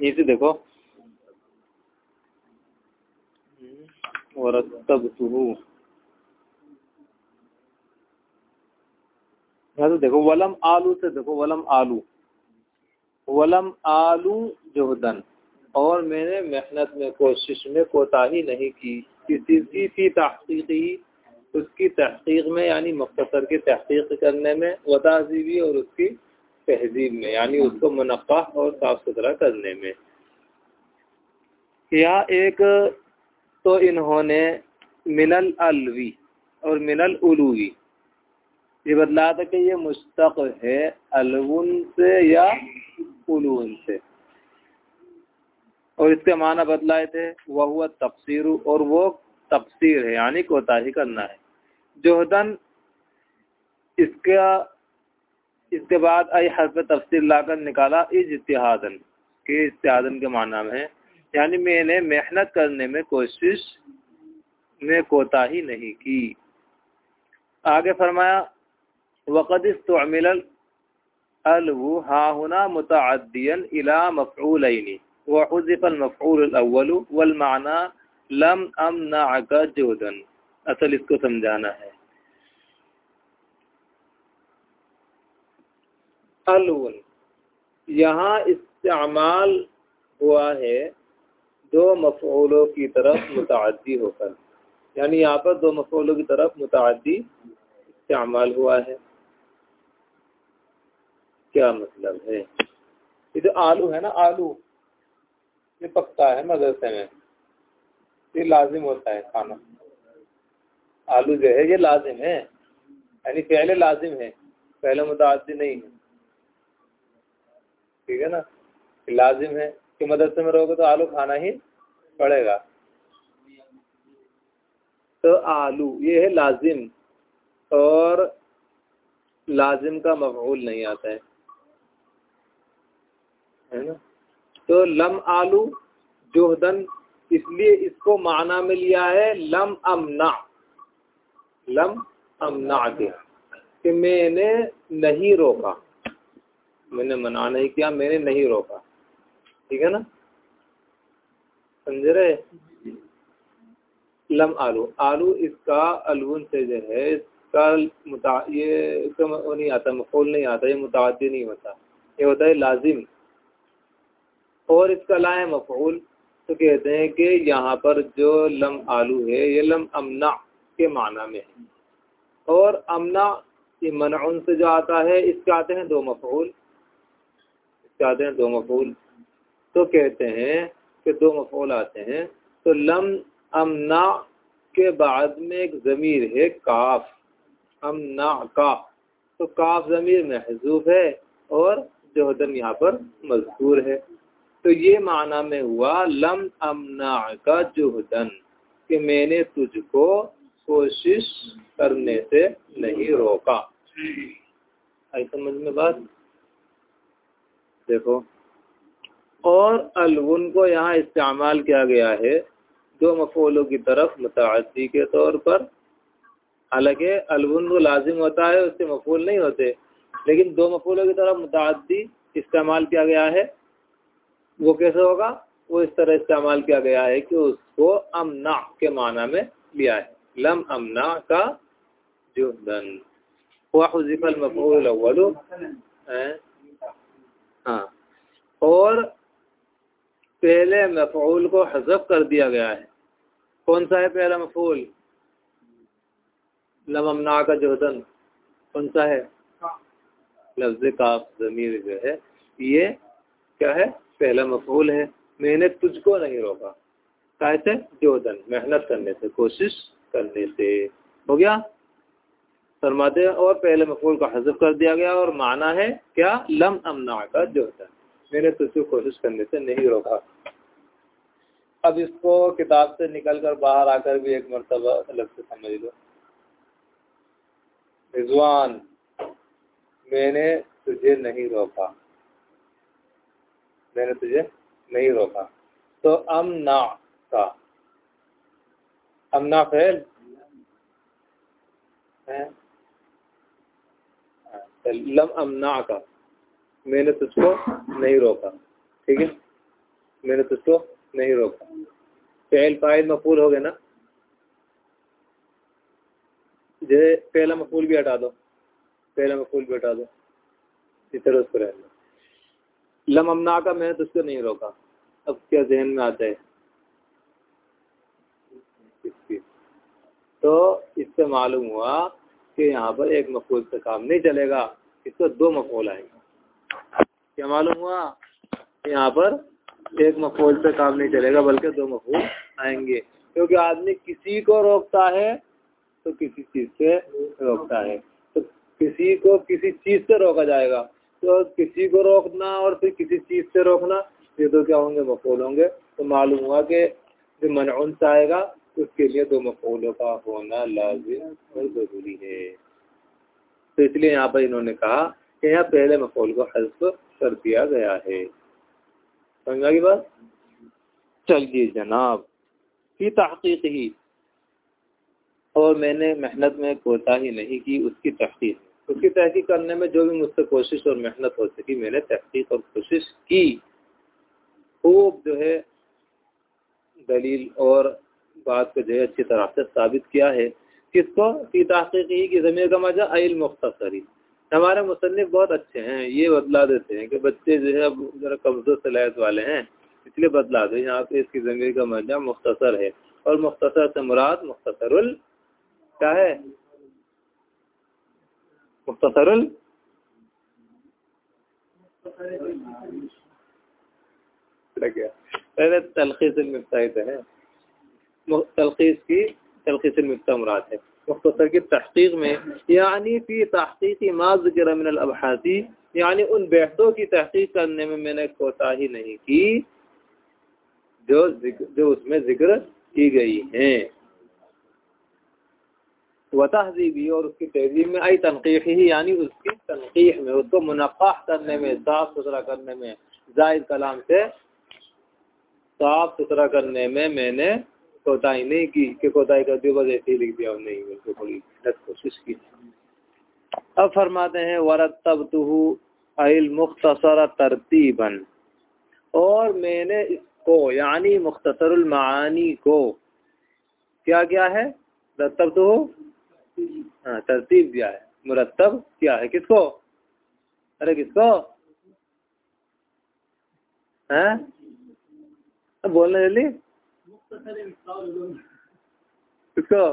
नीचे देखो। यहाँ तो देखो, वलम आलू से देखो, वलम आलू। वलम आलू जोहदन। और मैंने मेहनत में, कोशिश में कोताही नहीं की। किसी की तहकीकी, उसकी तहकीक में, यानी मुख्तर की तहकीक करने में वताजीबी और उसकी तहजीब में यानी उसको मुनफ़ा और साफ़ सुथरा करने में। या एक तो इन्होंने मिनल अलवी और मिनल उलूवी। ये बतला था कि ये मुश्तक है अलवन से या उलून से। और इसके माना बदलाए थे वह हुआ तफसीर और वो तफसीर है यानी कोताही करना है। जोहदन इसका इसके बाद आई हर्फ तफसीर लाकर निकाला इज़ इतिहादन के इतिहादन के माना में यानी मैंने मेहनत करने में कोशिश में कोताही नहीं की। आगे फरमाया, वक़द इस्तमिल अलवु हाहुना मुतअद्दियन इला मफ़ऊलैनि वहुज़िफ़ अलमफ़ऊल अव्वल वलमाना लम अम अमनअक जोदन असल इसको समझाना है। अलवन यहाँ इस्तेमाल हुआ है दो मफूलों की तरफ़ मुतदी होकर। यानी यहाँ पर दो मफूलों की तरफ़ मुतदी इस्तेमाल हुआ है। क्या मतलब है? ये जो आलू है ना, आलू, ये पकता है मदरसे में। ये लाजिम होता है खाना। आलू जो है, ये लाजिम है। यानी पहले लाजिम है, पहले मुतदी नहीं है। ठीक है ना? लाजिम है। कि मदरसे में रहोगे तो आलू खाना ही पड़ेगा। तो आलू, ये है लाजिम। और लाजिम का मफूल नहीं आता है। है ना? तो लम आलू जोहदन, इसलिए इसको माना में लिया है लम अमना। लम अमना के, कि मैंने नहीं रोका। मैंने मना नहीं किया, मैंने नहीं रोका। ठीक है ना? समझ रहे? लम आलू। आलू इसका अलवन से जो है, इसका मुता, ये इसका वो नहीं आता, मफूल नहीं आता, ये मुतादी नहीं होता। ये होता है लाजिम। और इसका लाए मफूल। तो कहते हैं कि यहाँ पर जो लम आलू है, ये लम अमना के माना में है। और अमना ये मनउन से जो आता है, इसके आते हैं दो मफूल। आते हैं, दो मफूल। तो कहते हैं कि दो मफूल आते हैं। तो लम अमना के बाद में एक ज़मीर है, काफ। अमना का तो काफ ज़मीर महजूब है और जोहदन यहाँ पर मजबूर है। तो ये माना में हुआ लम अमना का जोहदन कि मैंने तुझको कोशिश करने से नहीं रोका। आई समझ में बात? देखो। और अलवन को यहाँ इस्तेमाल किया गया है दो मफूलों की तरफ़ मुतदी के तौर पर। हालाँकि अलवन को लाजिम होता है, उससे मफूल नहीं होते, लेकिन दो मफूलों की तरफ़ मुतदी इस्तेमाल किया गया है। वो कैसे होगा? वो इस तरह इस्तेमाल किया गया है कि उसको अमना के माना में लिया है। लम अमना का जुहदन वजीफल मफूल अव्वल। हाँ। और पहले मफूल को हजफ कर दिया गया है। कौन सा है पहला मफूल? लमना का जोहदन कौन सा है? लफ्ज काफ, ज़मीर जो है, ये क्या है? पहला मफूल है। मैंने तुझको नहीं रोका। कैसे जोहदन मेहनत करने से, कोशिश करने से। हो गया? फरमाते और पहले मफूल का हजफ कर दिया गया और माना है क्या? लम अमना का जोहदन मैंने तुझको कोशिश करने से नहीं रोका। अब इसको किताब से निकल कर बाहर आकर भी एक मरतबा अलग से समझ लो। रिजवान, मैंने तुझे नहीं रोका। मैंने तुझे नहीं रोका। तो अमना का। अमना फैल? है? लम अमना का मैंने तुझको नहीं रोका, ठीक है? मैंने तुझको नहीं रोका। पहल फ़ाइल मफूल हो गए ना? जो पहला मफूल भी हटा दो, पहला मफूल भी हटा दो, इस तरह उसको रहना लम अमना का मैंने तुझको नहीं रोका। अब क्या जहन में आता है तो इससे मालूम हुआ कि यहाँ पर एक मफूल से काम नहीं चलेगा। इसको दो मफूल आएँगे। क्या मालूम हुआ? यहाँ पर एक मफूल से काम नहीं चलेगा, बल्कि दो मफूल आएँगे। क्योंकि आदमी किसी को रोकता है तो किसी चीज़ से रोकता है। तो किसी को किसी चीज़ से रोका जाएगा। तो किसी को रोकना और फिर किसी चीज़ से रोकना, ये तो क्या होंगे? मफूल होंगे। तो मालूम हुआ कि जो मनउन से आएगा उसके लिए दो मफूलों का होना लाजिम और ज़रूरी है। तो इसलिए यहाँ पर इन्होंने कहा कि यहाँ पहले मफूल को हल्फ कर दिया गया है। समझा की बात? चलिए जनाब की तहकीक ही। और मैंने मेहनत में कोताही नहीं की उसकी तहकीक। उसकी तहकीक करने में जो भी मुझसे कोशिश और मेहनत हो सकी, मैंने तहकीक और कोशिश की। खूब जो है दलील और बात को जो है अच्छी तरह से साबित किया है। किसको? की तहकीक ही कि ज़मीर का मज़ा अल मुख्तसरी। हमारे मुसनफ़ बहुत अच्छे हैं, ये बदला देते हैं कि बच्चे जो है ज़रा कमज़ोर सलाहियत वाले हैं, इसलिए बदला दो। यहाँ पे इसकी ज़मीर का मज़ा मुख्तसर है और मुख्तसर से मुराद मुख्तसरुल क्या है? मुख्तसरुल? पहले तलखीस है। तलखीस की तलखीस मुराद है। मुख्तर की तहकीक में, यानी फ़ी तहकीक माजिक्र मिनल यानी उन बहसों की तहकीक करने में मैंने कोताही नहीं की जो जो उसमें ज़िक्र की गई हैं। व और उसकी तहजीब में आई तनकीह ही, यानी उसकी तनकीह में, उसको मुनफ़ा करने में, साफ़ सुथरा करने में जायद कलाम से साफ़ सुथरा करने में मैंने कोताही नहीं की, कि कोताही कर दिया बस ऐसे ही लिख दिया नहीं बिल्कुल थोड़ी कोशिश की। अब फरमाते हैं वरतब तुहु अल मुख्तसर तरतीबन। और मैंने इसको, यानी मुख्तसरमानी को क्या क्या है? रतब तो हाँ तरतीब दिया है। मुरतब क्या है? किसको? अरे किसको? हैं? बोलना जल्दी। किसको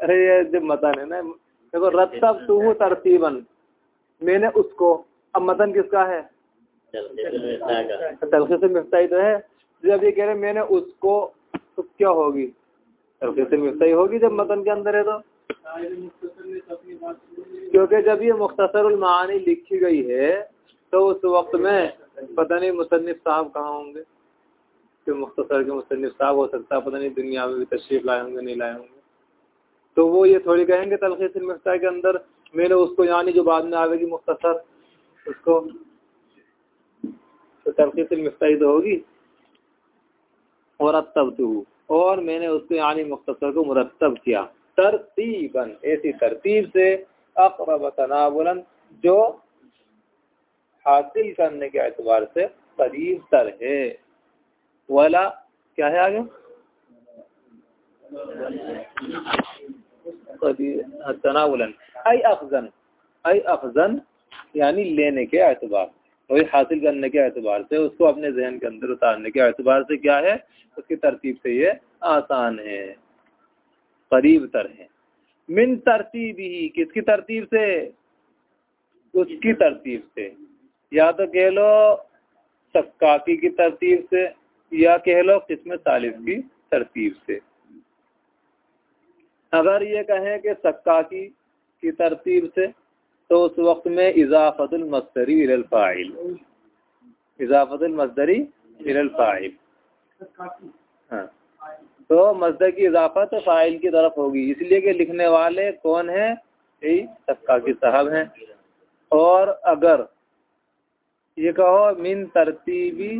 अरे ये जब मतन है ना देखो रतब तू तरतीबन। मैंने उसको अब मतन किसका है? मिफ्ताही तो है। जब ये कह रहे मैंने उसको तो क्या होगी? तलखे से मिफ्ताही होगी जब मतन के अंदर है तो? क्योंकि जब ये मुख्तसर मानी लिखी गई है तो उस वक्त में पता नहीं मुसनफ़ साहब कहाँ होंगे। कि मुख्तसर के मुसनफ़ साहब, हो सकता है, पता नहीं, दुनिया में भी तशरीफ़ लाए होंगे, नहीं लाए होंगे। तो वो ये थोड़ी कहेंगे, तलखीस मफ्ता के अंदर मैंने उसको यानी जो बाद में आवेगी मुख्तसर उसको तो तलखीस तो होगी। और तब तो और मैंने उसको यानी मुख्तर को मुरतब किया। तरतीबन, ऐसी तरतीब से अकरब तनावलन, जो हासिल करने के एतबार से करीब तर है। वाला, क्या है आगे? तनावलन आई अफजन आई अफजन, यानी लेने के एतबार वही हासिल करने के एतबार से, उसको अपने जहन के अंदर उतारने के एतबार से क्या है? उसकी तरतीब से ये आसान है, करीब तर है। मिन तरतीब ही किसकी तरतीब से? उसकी तरतीब से। या तो कह लो, सक्काकी की तरतीब से या कह लो किस्म तालिफ की तरतीब से। अगर ये कहें कि सक्काकी की की तरतीब से तो उस वक्त में इजाफतुल मस्तरी फ़ाइल। इजाफतुल मस्तरी फ़ाइल। हाँ। तो मजदर की इजाफत फ़ाइल की तरफ़ होगी। इसलिए कि लिखने वाले कौन है? यही सक्का की साहब हैं। और अगर ये कहो, मिन तरतीबी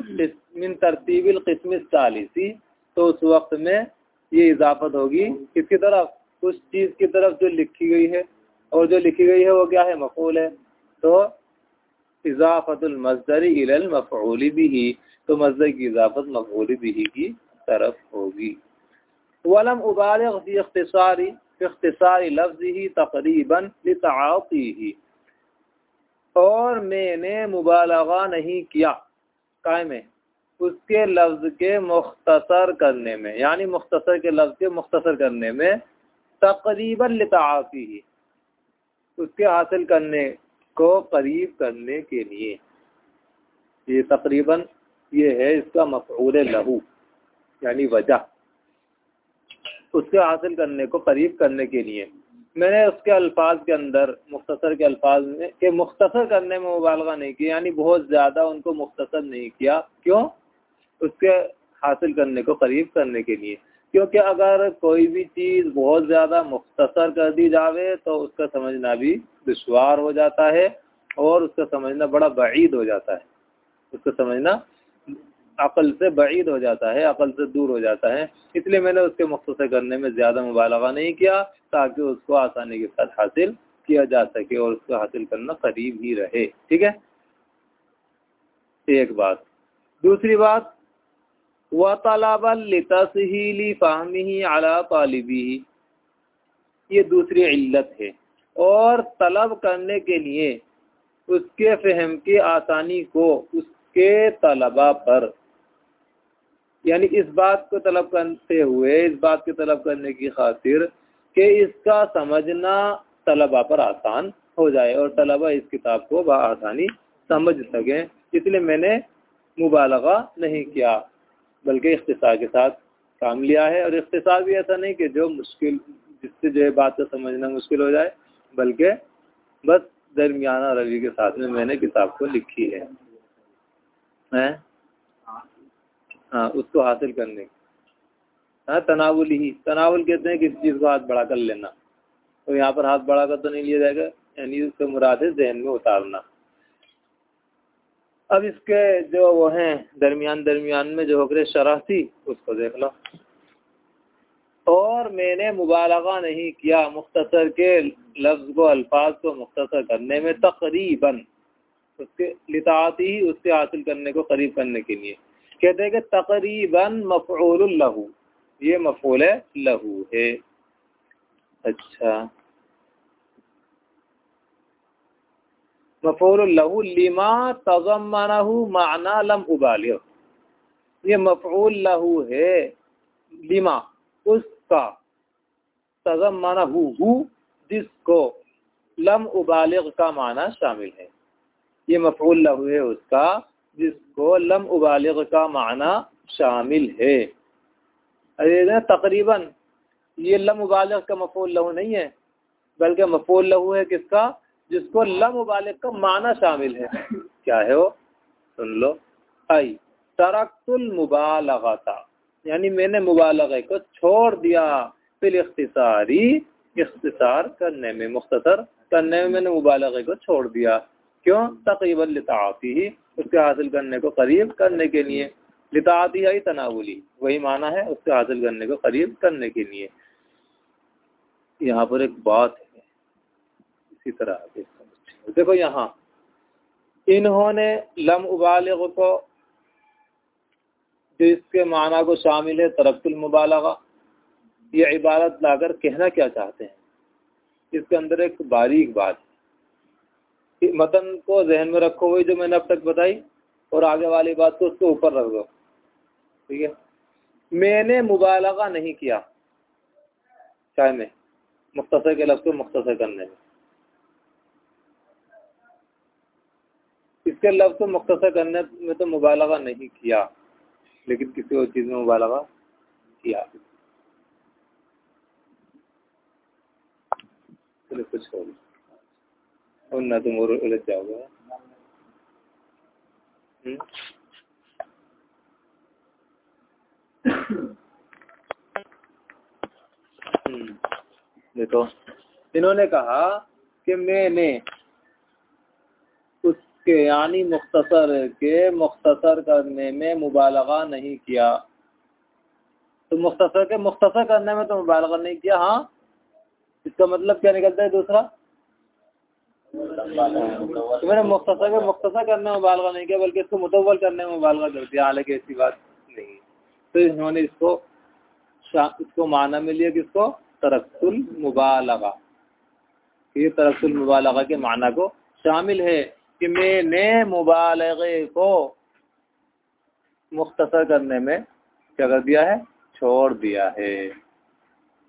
मिन तरतीबिल किस्म चालीसी। तो उस वक्त में ये इजाफत होगी। किसकी तरफ़? उस चीज़ की तरफ़ जो लिखी गई है। और जो लिखी गई है वो क्या है? मकूल है। तो इजाफ़तुलमजदरी मफ़ूल भी तो मजदर की इजाफत मफूल भी की तरफ़ होगी। वलम उबाल अख्तिसारी इख्तिसारी लफ्ज़ ही तकरीबन ही और मैंने मुबालगा नहीं किया काय में उसके लफ्ज़ के मुख्तसर करने में, यानी मुख्तसर के लफ्ज़ के मुख्तसर करने में तकरीबन लताफ़ी ही, उसके हासिल करने को करीब करने के लिए। ये तकरीबन ये है इसका मफूल लहू, यानी वजह। उसके हासिल करने को करीब करने के लिए। मैंने उसके अल्फाज के अंदर, मुख्तसर के अल्फाज में, के मुख्तसर करने में मुबालगा नहीं किया, यानी बहुत ज़्यादा उनको मुख्तसर नहीं किया। क्यों? उसके हासिल करने को करीब करने के लिए। क्योंकि अगर कोई भी चीज़ बहुत ज़्यादा मुख्तसर कर दी जावे तो उसका समझना भी दुशवार हो जाता है और उसका समझना बड़ा बईद हो जाता है। उसका समझना अकल से बईद हो जाता है, अकल से दूर हो जाता है। इसलिए मैंने उसके मुख्तर करने में ज़्यादा मुबालगा नहीं किया, ताकि उसको आसानी के साथ हासिल किया जा सके और उसको हासिल करना करीब ही रहे। ठीक है? एक बात। दूसरी बात, व तलाबल फ़ाहमी अला तालिबी ये दूसरी इल्लत है। और तलब करने के लिए उसके फहम की आसानी को उसके तलबा पर यानी इस बात को तलब करते हुए, इस बात की तलब करने की खातिर कि इसका समझना तलबा पर आसान हो जाए और तलबा इस किताब को आसानी समझ सकें। इसलिए मैंने मुबालगा नहीं किया, बल्कि इख्तिसार के साथ काम लिया है। और इख्तिसार भी ऐसा नहीं कि जो मुश्किल, जिससे जो है बात को समझना मुश्किल हो जाए, बल्कि बस दरमियाना रवि के साथ में मैंने किताब को लिखी है। हैं? हाँ उसको हासिल करने। हाँ तनावुल ही। तनावुल कहते हैं किसी चीज़ को हाथ बढ़ा कर लेना। तो यहाँ पर हाथ बढ़ा कर तो नहीं लिया जाएगा, यानी उससे मुराद है जहन में उतारना। अब इसके जो वो हैं, दरमियान दरमियान में जो होकर शराह थी, उसको देख लो। और मैंने मुबालगा नहीं किया मुख्तसर के लफ्ज़ को, अल्फाज को मुख्तसर करने में तकरीबन। उसके लिताती ही उससे हासिल करने को करीब करने के लिए। कहते हैं कि तकरीबन मफूल लहू, ये मफूल लहू है। अच्छा। मफूल लहू लिमा तजमनहू माना लम उबाल ये मफूल लहू है, लिमा, उसका तजमनहू जिसको लम उबालिग का माना शामिल है। ये मफूल लहू है, उसका जिसको लम उबालिग का माना शामिल है। तकरीबन ये लम उबालिग का मफोल लहू नहीं है, बल्कि मफोल लहू है किसका? जिसको लम उबालिग का माना शामिल है। क्या है वो? सुन लो। आई, तरक्तुल मुबालगता, यानी मैंने मुबालगे को छोड़ दिया फिर इख्तिसारी, इख्तिसार करने में मुख्तर करने में मैंने मुबालगे को छोड़ दिया। क्यों? तकरीबन लिताफ़ी उसके हासिल करने को करीब करने के लिए। आई तनावली, वही माना है उसके हासिल करने को करीब करने के लिए। यहाँ पर एक बात है। इसी तरह देखो यहाँ, इन्होंने लम उबालिग को जिसके माना को शामिल है तरक्तुल मुबालगा। ये इबारत लाकर कहना क्या चाहते हैं? इसके अंदर एक बारीक बात है। मतन को जहन में रखो वही जो मैंने अब तक बताई, और आगे वाली बात को उसके ऊपर रख दो। ठीक है? मैंने मुबालगा नहीं किया चाहे में मुख्तर के लफ्ज को मुख्तर करने में। इसके लफ्ज को मुख्तर करने में तो मुबालगा नहीं किया, लेकिन किसी और चीज़ में मुबालगा किया। चलो कुछ हो वरना तुम और उलझ जाओगे। हम्म? हम्म। देखो। इन्होंने कहा कि मैंने उसके यानी मुख्तसर के मुख्तसर करने में मुबालगा नहीं किया। तो मुख्तसर के मुख्तसर करने में तो मुबालगा नहीं किया हाँ? इसका मतलब क्या निकलता है दूसरा? तो मैंने मुख्तसर का मुख्तसर करने में मुबालगा नहीं किया, बल्कि इसको मुतवल करने में मुबालगा कर दिया, हालाँकि ऐसी बात नहीं। तो इन्होंने इसको इसको माना में लिया किसको तरक्सुल मुबालगा। ये तरक्सुल मुबालगा के माना को शामिल है कि मैंने मुबालगे को मुख्तसर करने में क्या कर दिया है? छोड़ दिया है।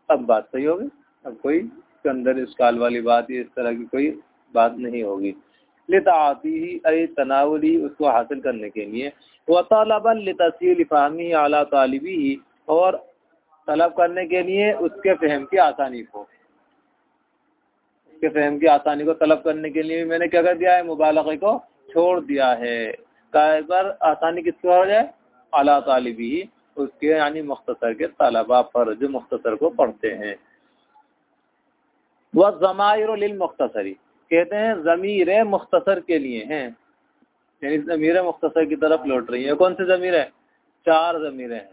अब बात सही होगी? अब कोई अंदर इस काल वाली बात, इस तरह की कोई बात नहीं होगी। लिताती ही, अरे तनावली उसको हासिल करने के लिए। व फ़ाहमी आला तालिबी ही, और तलब करने के लिए उसके फहम की आसानी को। उसके फहम की आसानी को तलब करने के लिए मैंने क्या कर दिया है? मुबालगे को छोड़ दिया है। पर आसानी किसको हो जाए? अला तालिबी ही, उसके यानी मुख्तसर के तलबा पर जो मुख्तसर को पढ़ते हैं। वह जमायर मुख्तसरी कहते हैं ज़मीर मुख्तसर के लिए हैं। यानी ज़मीर मुख्तसर की तरफ़ लौट रही है। कौन सी ज़मीर है? चार ज़मीरें हैं।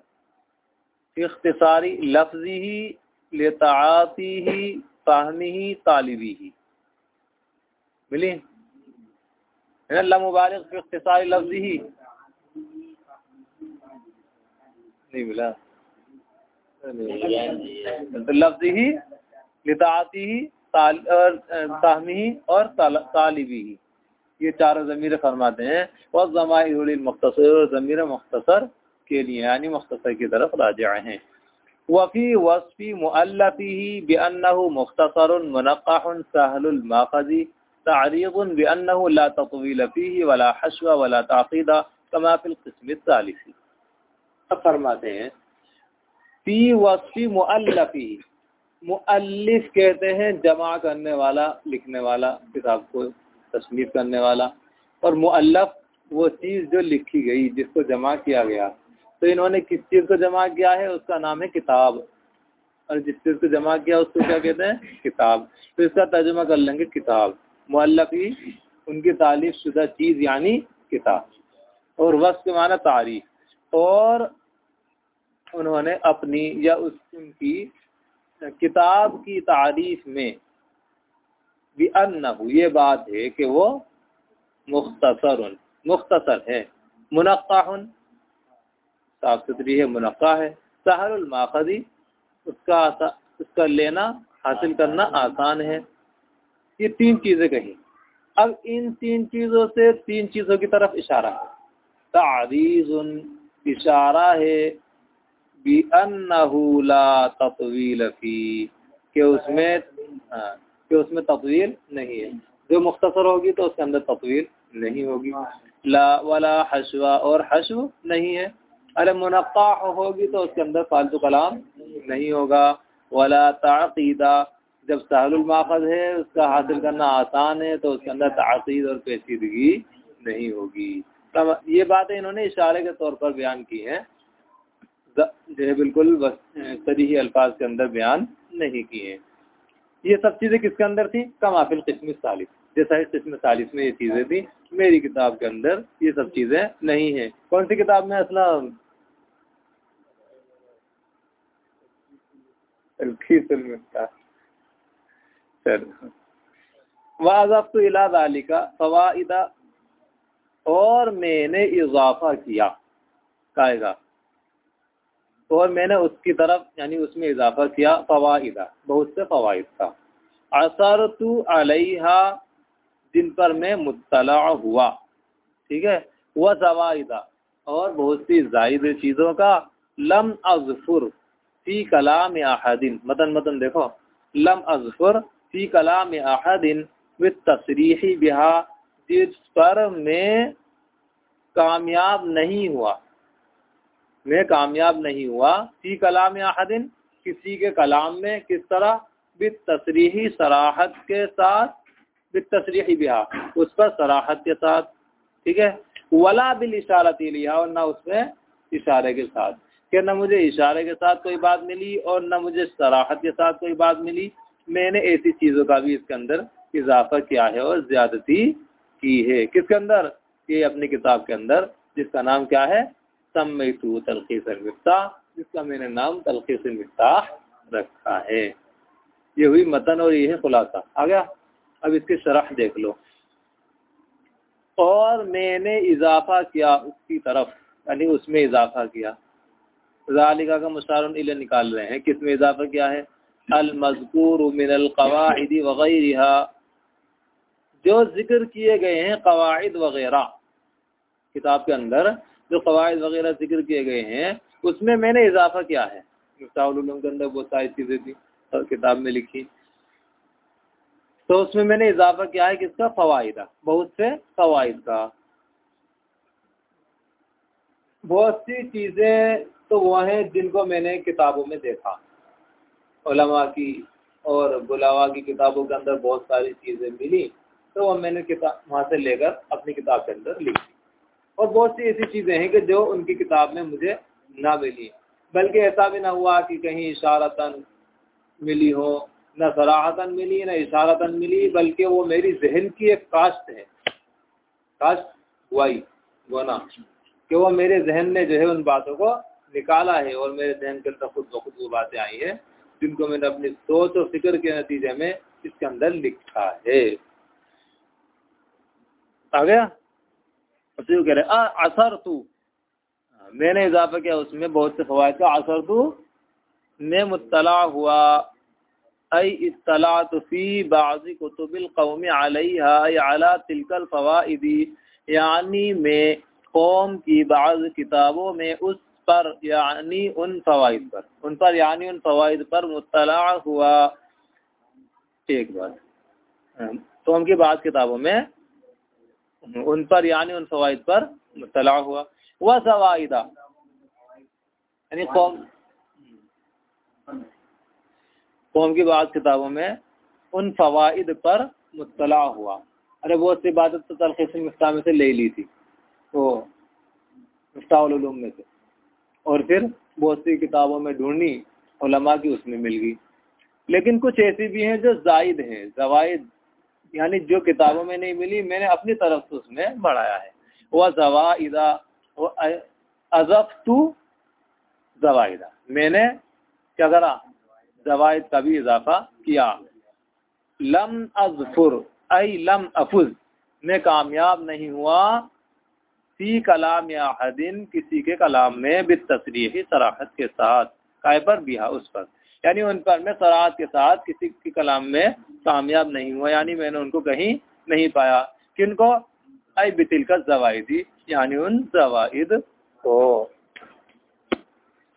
इख्तसारी लफ्जी ही लेताती ही फाहमी ही तालिबी ही। मिली? मुबारक इख्तसारी लफ्जी ही। नहीं मिला। तो लफ्जी ही लिताती ही ताहमी और तालिबी ये चारों ज़मीर फरमाते हैं। और जमाइल मुख्तर और ज़मीर मुख्तर के लिए यानी मुख्तर की तरफ़ राजा हैं। वफ़ी वसफ़ी मुअल्लफ़ी बेअन्नहु मुख्तसर मुनक़्क़ह सहलुलमाखज़ी तारीक़ बेअन्नहु ला ततवील फ़ीही वला हश्व वला ताक़ीदा कमा फ़िल क़िस्म अब फरमाते हैं। फ़ी वसफ़ी मुअल्लफ़ी मुअल्लिफ कहते हैं, जमा करने वाला, लिखने वाला, किताब को तस्नीफ करने वाला। और मुअल्लफ वो चीज़ जो लिखी गई, जिसको जमा किया गया। तो इन्होंने किस चीज़ को जमा किया है? उसका नाम है किताब। और जिस चीज़ को जमा किया, उसको क्या कहते हैं? किताब। तो इसका तर्जमा कर लेंगे किताब। मुअल्लफी उनकी तारीफ़ शुदा चीज़, यानी किताब। और वक्त के माना तारीफ़ और उन्होंने अपनी या उस उनकी किताब की तारीफ़ में भी अन्न ये बात है कि वो मुख्तसर मुख्तसर है मुनक्का साफ़ सुथरी है, मुनक्का है। सहरुलमाखदी उसका उसका लेना, हासिल करना आसान है। ये तीन चीज़ें कही। अब इन तीन चीज़ों से तीन चीज़ों की तरफ़ इशारा है। तारीज इशारा है तत्वील फ़ी, कि उसमें हाँ कि उसमें तत्वील नहीं है। जो मुख्तसर होगी तो उसके अंदर तत्वील नहीं होगी। ला, वाला हशवा, और हशव नहीं है। अरे मुनक्का होगी तो उसके अंदर फालतू कलाम नहीं होगा। वाला ताक़ीदा जब सहलुलमाखज है, उसका हासिल करना आसान है तो उसके अंदर ताक़ीद और पेचीदगी नहीं होगी। ये बातें इन्होंने इशारे के तौर पर बयान की हैं। जो है बिल्कुल सही अल्फाज के अंदर बयान नहीं किए। ये सब चीज़ें किसके अंदर थी? कमाफिल किस्म सालिस जैसा किस्म सालिस में ये चीज़ें थी। मेरी किताब के अंदर ये सब चीज़ें नहीं है। कौन सी किताब में असलम वाजफ तो इला का फवाइदा। और मैंने इजाफा किया। कायदा। और मैंने उसकी तरफ़, यानी उसमें इजाफा किया फ़वादा बहुत से फ़वाद का असर तो अलहा, जिन पर मैं मुतला हुआ, ठीक है? वह जवादा और बहुत सी जायद चीज़ों का, लम अजफुर फ़ी कलाम अहदिन मतन मतन देखो, लम अजफुर फ़ी कलाम अहदिन विद तसरीही बिहा, जिस पर मैं कामयाब नहीं हुआ। में कामयाब नहीं हुआ। फ़ी कलाम अहदिन, किसी के कलाम में किस तरह? बित तसरीही सराहत के साथ, बित तसरीही बिहा, उस पर सराहत के साथ, ठीक है? वला बिल इशारत लिया और ना उसमें इशारे के साथ। कि न मुझे इशारे के साथ कोई बात मिली और न मुझे सराहत के साथ कोई बात मिली। मैंने ऐसी चीज़ों का भी इसके अंदर इजाफा किया है और ज्यादती की है। किसके अंदर? ये अपनी किताब के अंदर, जिसका नाम क्या है? सम्मयतु तलखीस मिफ्ताह जिसका मैंने नाम तलखीस मिफ्ताह रखा है। ये हुई मतन और ये है खुलासा। आ गया? अब इसके शरह देख लो। और मैंने इजाफा किया उसकी तरफ़, यानी उसमें इजाफा किया। जालिका का मुशार निकाल रहे हैं। किसमें इजाफा किया है? अलमजकूर मिनलकवाद वगैरह जो ज़िक्र किए गए हैं कवायद वगैरह किताब के अंदर जो कवायद वगैरह ज़िक्र किए गए हैं, उसमें मैंने इजाफा किया है। मिफ्ताउलूम के अंदर बहुत सारी चीज़ें थी, और किताब में लिखी। तो उसमें मैंने इजाफा किया है किसका फवाइदा बहुत से फवाइद का। बहुत सी चीज़ें तो वो हैं जिनको मैंने किताबों में देखा। उलमा की और बुलावा की किताबों के अंदर बहुत सारी चीज़ें मिली तो वो मैंने किताब वहाँ से लेकर अपनी किताब के अंदर लिखी। और बहुत सी ऐसी चीज़ें हैं कि जो उनकी किताब में मुझे ना मिली। बल्कि ऐसा भी ना हुआ कि कहीं इशारतन मिली हो, न सराहतन मिली, न इशारतन मिली, बल्कि वो मेरी जहन की एक काश्त है। काश्त हुआई गोना कि वो मेरे जहन ने जो है उन बातों को निकाला है और मेरे जहन के अंदर खुद ब खुद वो बातें आई है, जिनको मैंने अपनी सोच और फ़िक्र के नतीजे में इसके अंदर लिखा है। आ गया? तो कह रहे असर तू मैंने इजाफा किया, उसमें बहुत से फवाद का असर तू मैं मुतला हुआ। अई इतला फ़ी बाज़ी कुतुबिल कौम अला तिलकल फ़वादी यानी मैं कौम की बाज़ किताबों में उस पर, यानी उन फ़वाद पर, उन पर, यानी उन फ़वाद पर मुतला हुआ। एक बार कौम की बाज़ किताबों में उन पर, यानी उन फ़वाद पर मुतला हुआ। वह सवाइदा यानी कौम कौम की बात किताबों में उन फवाइद पर मुतला हुआ। अरे बहुत सी बात तो तलखीस मफ्ता में से ले ली थी, वो मफ्ताउलूम में से। और फिर बहुत सी किताबों में ढूंढी, उलमा की उसमें मिल गई। लेकिन कुछ ऐसी भी हैं जो जायद हैं, जवाइद यानी जो किताबों में नहीं मिली, मैंने अपनी तरफ़ से उसमें बढ़ाया है। वह जवाइदा अजफ्तु जवाइदा मैंने क्या करा? जवायद का भी इजाफा किया। लम अजफुर आई लम अफुज। में कामयाब नहीं हुआ फ़ी कलाम या हदिन किसी के कलाम में बित तस्रीही सराहत के साथ। काय बिहा उस पर। यानी उन पर मैं सराहत के साथ किसी के कलाम में कामयाब नहीं हुआ, यानी मैंने उनको कहीं नहीं पाया। किनको? आई बितिल का जवाइदी, यानी उन जवाइद को।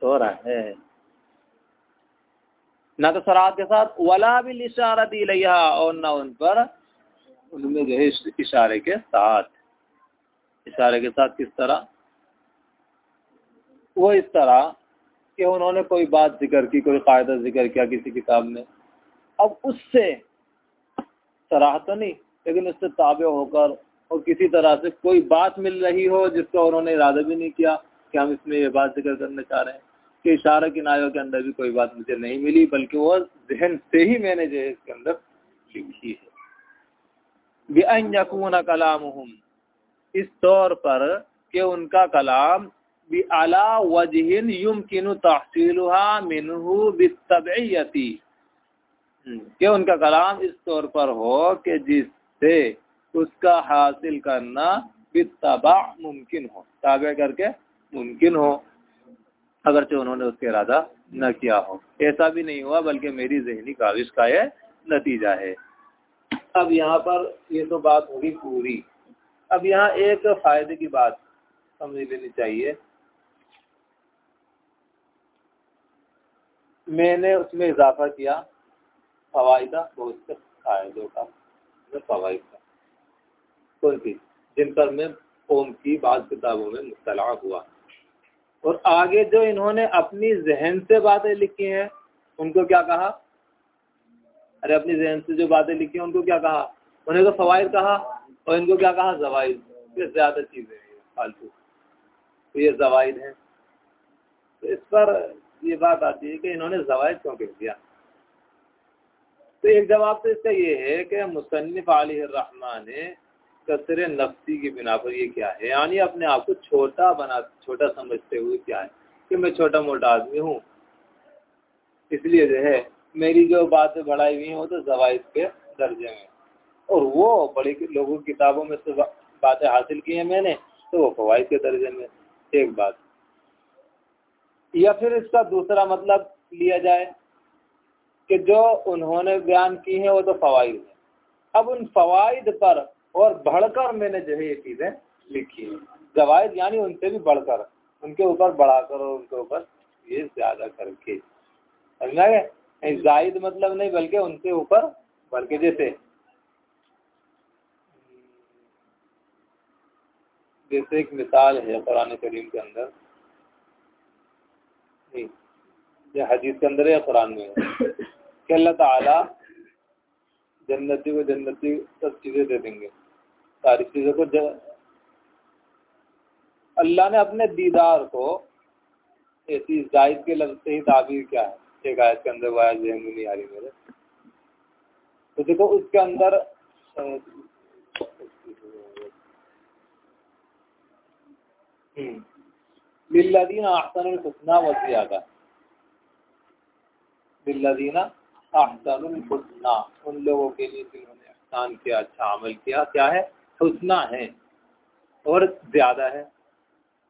हो रहा है। ना तो सराहत के साथ, वला भी इशारत लिया और न उन पर उनमें जो है इशारे के साथ। इशारे के साथ किस तरह? वो इस तरह कि उन्होंने कोई बात ज़िक्र की, कोई कायदा ज़िक्र किया किसी किताब में अब उससे सराह तो नहीं, लेकिन उससे ताबे होकर और किसी तरह से कोई बात मिल रही हो जिसका उन्होंने इरादा भी नहीं किया कि हम इसमें ये बात ज़िक्र करना चाह रहे हैं, कि इशारा किनायों के अंदर भी कोई बात मुझे नहीं मिली, बल्कि वो जहन से ही मैंने जो है इसके अंदर लिखी है। बेअन यकून कलाम इस तौर पर कि उनका कलाम अला वजहिन युमकिन मिनहु उनका कलाम इस तौर पर हो कि जिससे उसका हासिल करना बितबा मुमकिन हो, ताबे करके मुमकिन हो, अगरचे उन्होंने उसका इरादा न किया हो। ऐसा भी नहीं हुआ, बल्कि मेरी जहनी काविश का यह नतीजा है। अब यहाँ पर ये तो बात होगी पूरी। अब यहाँ एक फ़ायदे की बात समझ लेनी चाहिए। मैंने उसमें इजाफा किया। फवायदा बहुत से फायदों का फवाइद का कौन सी जिन पर मैं कौम की बाद किताबों में मुतला हुआ। और आगे जो इन्होंने अपनी जहन से बातें लिखी हैं, उनको क्या कहा? अरे अपनी जहन से जो बातें लिखी हैं, उनको क्या कहा? उन्हें तो फवायद कहा, और इनको क्या कहा? जवाइद ये ज़्यादा चीज़ें हैं, फालतू। तो ये जवाइद हैं। तो इस पर ये बात आती है कि इन्होंने जवाइद क्यों कह दिया? तो एक जवाब तो इसका ये है कि मुसनफ़ आली ने कसर नफ्सी की बिना पर ये क्या है? यानी अपने आप को छोटा बना, छोटा समझते हुए क्या है? कि मैं छोटा मोटा आदमी हूँ। इसलिए जो है, मेरी जो बातें बढ़ाई हुई हैं, वो तो जवाइद के दर्जे में। और वो बड़े लोगों की किताबों में से बातें हासिल की हैं मैंने तो वो फवाद के दर्जे में। एक बात। या फिर इसका दूसरा मतलब लिया जाए कि जो उन्होंने बयान की है, वो तो फवाइद है। अब उन फवाइद पर और बढ़कर मैंने जो है ये चीज़ें लिखी है। जवायद यानी उनसे भी बढ़कर, उनके ऊपर बढ़ाकर और उनके ऊपर ये ज़्यादा करके। समझा गया? जायद मतलब नहीं, बल्कि उनसे ऊपर बल्कि जैसे। जैसे एक मिसाल है, कुरान करीम के अंदर। या हदीस के अंदर या कुरान में? कि अल्लाह ताला जन्नती को जन्नती सब चीज़ें दे देंगे। सारी चीज़ों को अल्लाह ने अपने दीदार को ऐसी जायद के लफ्ज से ही ताबीर किया है। एक आयत के अंदर वो आयत जहन नहीं आ रही मेरे। तो देखो, उसके अंदर लिल्लदीन अहसन हुस्ना व ज़ियादा लिल्लदीन अहसन हुस्ना उन लोगों के लिए जिन्होंने एहसान किया अच्छा अमल किया क्या है हुस्ना है और ज़्यादा है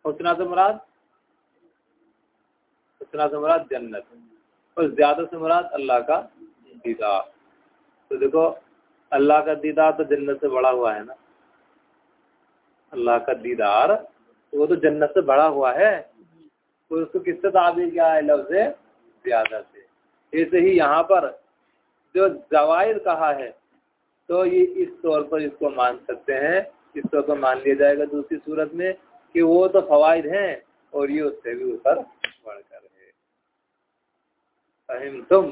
हुस्ना से मुराद हुस्ना से मुराद जन्नत और ज़्यादा से मुराद अल्लाह का दीदार तो देखो अल्लाह का दीदार तो जन्नत से बड़ा हुआ है ना अल्लाह का दीदार वो तो जन्नत से बड़ा हुआ है। तो उसको किससे ताबीर क्या है? लफ्ज ज़्यादा से। ऐसे ही यहाँ पर जो जवाहिर कहा है तो ये इस तौर पर इसको मान सकते हैं। इस तौर पर मान लिया जाएगा दूसरी सूरत में कि वो तो फवाइद हैं और ये उससे भी ऊपर बढ़कर है। तुम